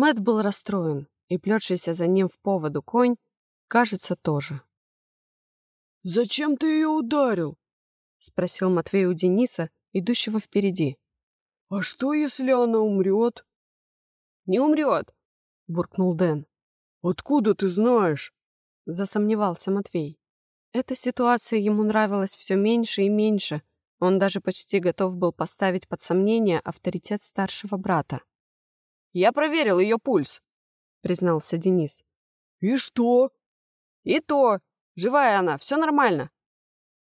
Мэт был расстроен, и плетшийся за ним в поводу конь, кажется, тоже. «Зачем ты ее ударил?» — спросил Матвей у Дениса, идущего впереди. «А что, если она умрет?» «Не умрет», — буркнул Дэн. «Откуда ты знаешь?» — засомневался Матвей. Эта ситуация ему нравилась все меньше и меньше. Он даже почти готов был поставить под сомнение авторитет старшего брата. «Я проверил ее пульс», — признался Денис. «И что?» «И то. Живая она, все нормально».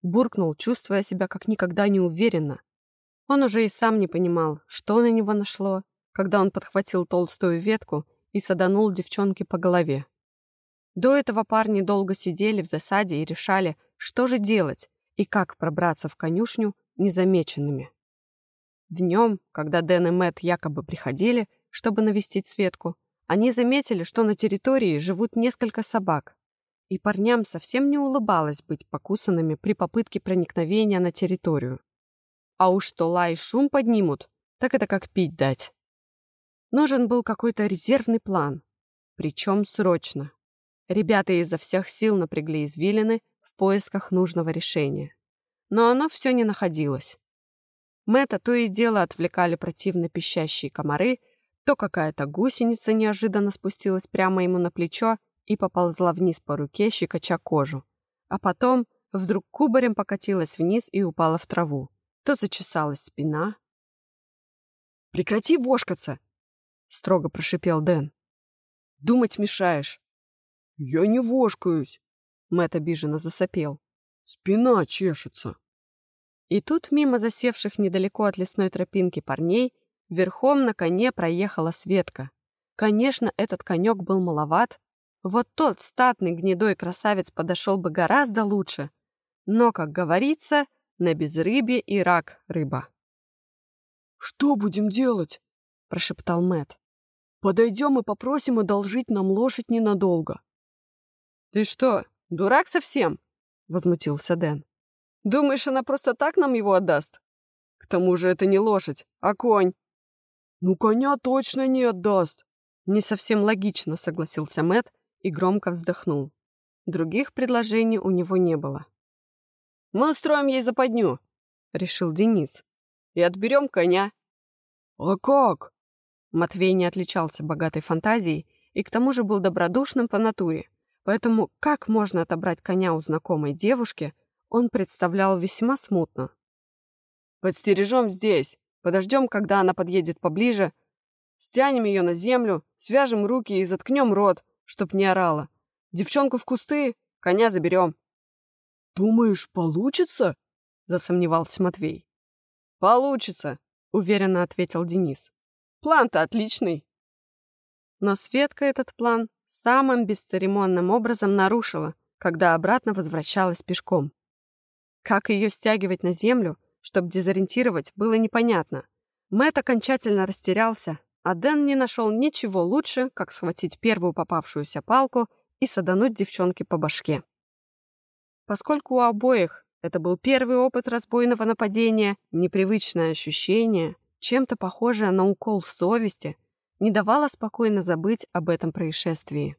Буркнул, чувствуя себя как никогда неуверенно. Он уже и сам не понимал, что на него нашло, когда он подхватил толстую ветку и саданул девчонке по голове. До этого парни долго сидели в засаде и решали, что же делать и как пробраться в конюшню незамеченными. Днем, когда Дэн и Мэтт якобы приходили, чтобы навестить Светку, они заметили, что на территории живут несколько собак, и парням совсем не улыбалось быть покусанными при попытке проникновения на территорию. А уж что лай шум поднимут, так это как пить дать. Нужен был какой-то резервный план, причем срочно. Ребята изо всех сил напрягли извилины в поисках нужного решения. Но оно все не находилось. Мэтта то и дело отвлекали противно пищащие комары, то какая-то гусеница неожиданно спустилась прямо ему на плечо и поползла вниз по руке, щекоча кожу. А потом вдруг кубарем покатилась вниз и упала в траву. То зачесалась спина. «Прекрати вошкаться!» — строго прошипел Дэн. «Думать мешаешь». «Я не вошкаюсь!» Мэтт обиженно засопел. «Спина чешется!» И тут мимо засевших недалеко от лесной тропинки парней верхом на коне проехала Светка. Конечно, этот конек был маловат. Вот тот статный гнедой красавец подошел бы гораздо лучше. Но, как говорится, на безрыбье и рак рыба. «Что будем делать?» – прошептал Мэт. «Подойдем и попросим одолжить нам лошадь ненадолго». «Ты что, дурак совсем?» — возмутился Дэн. «Думаешь, она просто так нам его отдаст? К тому же это не лошадь, а конь». «Ну, коня точно не отдаст». Не совсем логично, согласился Мэт и громко вздохнул. Других предложений у него не было. «Мы устроим ей западню», — решил Денис. «И отберем коня». «А как?» Матвей не отличался богатой фантазией и к тому же был добродушным по натуре. Поэтому как можно отобрать коня у знакомой девушки, он представлял весьма смутно. «Подстережем здесь, подождем, когда она подъедет поближе, стянем ее на землю, свяжем руки и заткнем рот, чтоб не орала. Девчонку в кусты, коня заберем». «Думаешь, получится?» — засомневался Матвей. «Получится», — уверенно ответил Денис. «План-то отличный». Но Светка этот план самым бесцеремонным образом нарушила, когда обратно возвращалась пешком. Как ее стягивать на землю, чтобы дезориентировать, было непонятно. Мэт окончательно растерялся, а Дэн не нашел ничего лучше, как схватить первую попавшуюся палку и садануть девчонке по башке. Поскольку у обоих это был первый опыт разбойного нападения, непривычное ощущение, чем-то похожее на укол совести, не давала спокойно забыть об этом происшествии.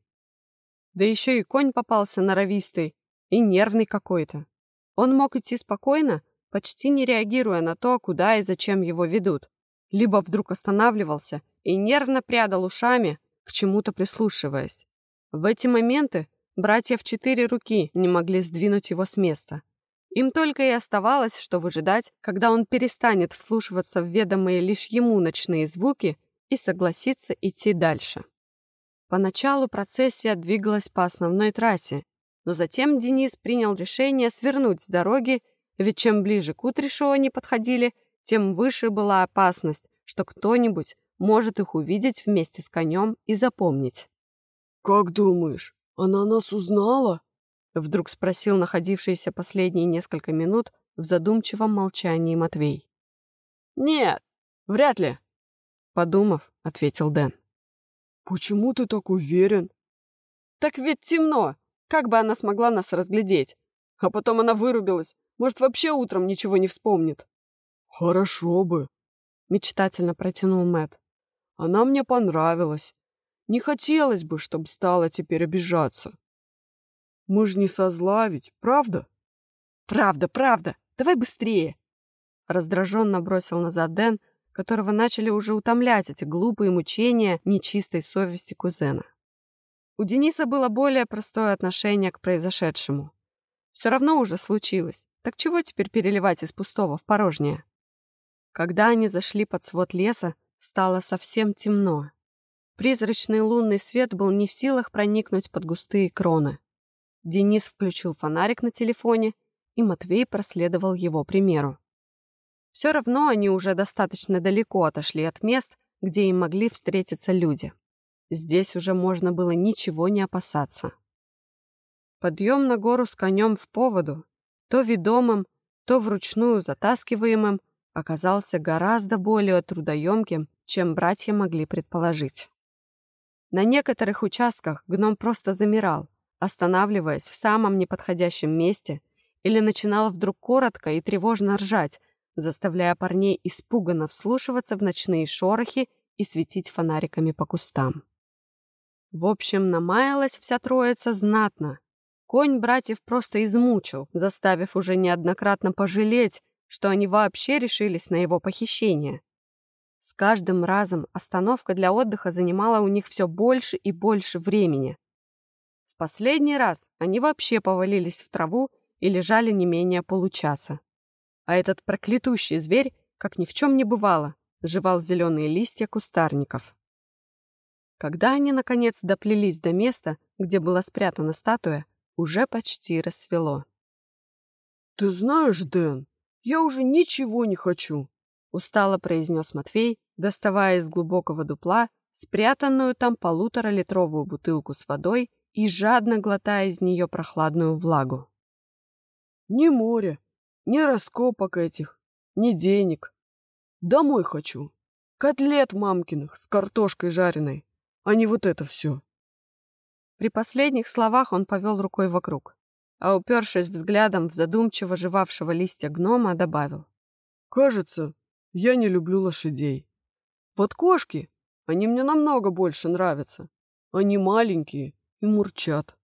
Да еще и конь попался норовистый и нервный какой-то. Он мог идти спокойно, почти не реагируя на то, куда и зачем его ведут, либо вдруг останавливался и нервно прядал ушами, к чему-то прислушиваясь. В эти моменты братья в четыре руки не могли сдвинуть его с места. Им только и оставалось, что выжидать, когда он перестанет вслушиваться в ведомые лишь ему ночные звуки и согласиться идти дальше. Поначалу процессия двигалась по основной трассе, но затем Денис принял решение свернуть с дороги, ведь чем ближе к Утришу они подходили, тем выше была опасность, что кто-нибудь может их увидеть вместе с конем и запомнить. «Как думаешь, она нас узнала?» Вдруг спросил находившийся последние несколько минут в задумчивом молчании Матвей. «Нет, вряд ли», Подумав, ответил Дэн. «Почему ты так уверен?» «Так ведь темно. Как бы она смогла нас разглядеть? А потом она вырубилась. Может, вообще утром ничего не вспомнит?» «Хорошо бы», — мечтательно протянул Мэт. «Она мне понравилась. Не хотелось бы, чтобы стала теперь обижаться. Мы ж не со зла ведь, правда? Правда, правда. Давай быстрее. Раздраженно бросил назад Дэн, которого начали уже утомлять эти глупые мучения нечистой совести кузена. У Дениса было более простое отношение к произошедшему. Все равно уже случилось. Так чего теперь переливать из пустого в порожнее? Когда они зашли под свод леса, стало совсем темно. Призрачный лунный свет был не в силах проникнуть под густые кроны. Денис включил фонарик на телефоне, и Матвей проследовал его примеру. Все равно они уже достаточно далеко отошли от мест, где им могли встретиться люди. Здесь уже можно было ничего не опасаться. Подъем на гору с конем в поводу, то ведомым, то вручную затаскиваемым, оказался гораздо более трудоемким, чем братья могли предположить. На некоторых участках гном просто замирал, останавливаясь в самом неподходящем месте, или начинал вдруг коротко и тревожно ржать, заставляя парней испуганно вслушиваться в ночные шорохи и светить фонариками по кустам. В общем, намаялась вся троица знатно. Конь братьев просто измучил, заставив уже неоднократно пожалеть, что они вообще решились на его похищение. С каждым разом остановка для отдыха занимала у них все больше и больше времени. В последний раз они вообще повалились в траву и лежали не менее получаса. А этот проклятущий зверь, как ни в чем не бывало, жевал зеленые листья кустарников. Когда они, наконец, доплелись до места, где была спрятана статуя, уже почти рассвело. «Ты знаешь, Дэн, я уже ничего не хочу», — устало произнес Матвей, доставая из глубокого дупла спрятанную там полуторалитровую бутылку с водой и жадно глотая из нее прохладную влагу. «Ни моря, ни раскопок этих, ни денег. Домой хочу. Котлет мамкиных с картошкой жареной, а не вот это все». При последних словах он повел рукой вокруг, а упершись взглядом в задумчиво жевавшего листья гнома, добавил. «Кажется, я не люблю лошадей. Вот кошки, они мне намного больше нравятся. Они маленькие и мурчат.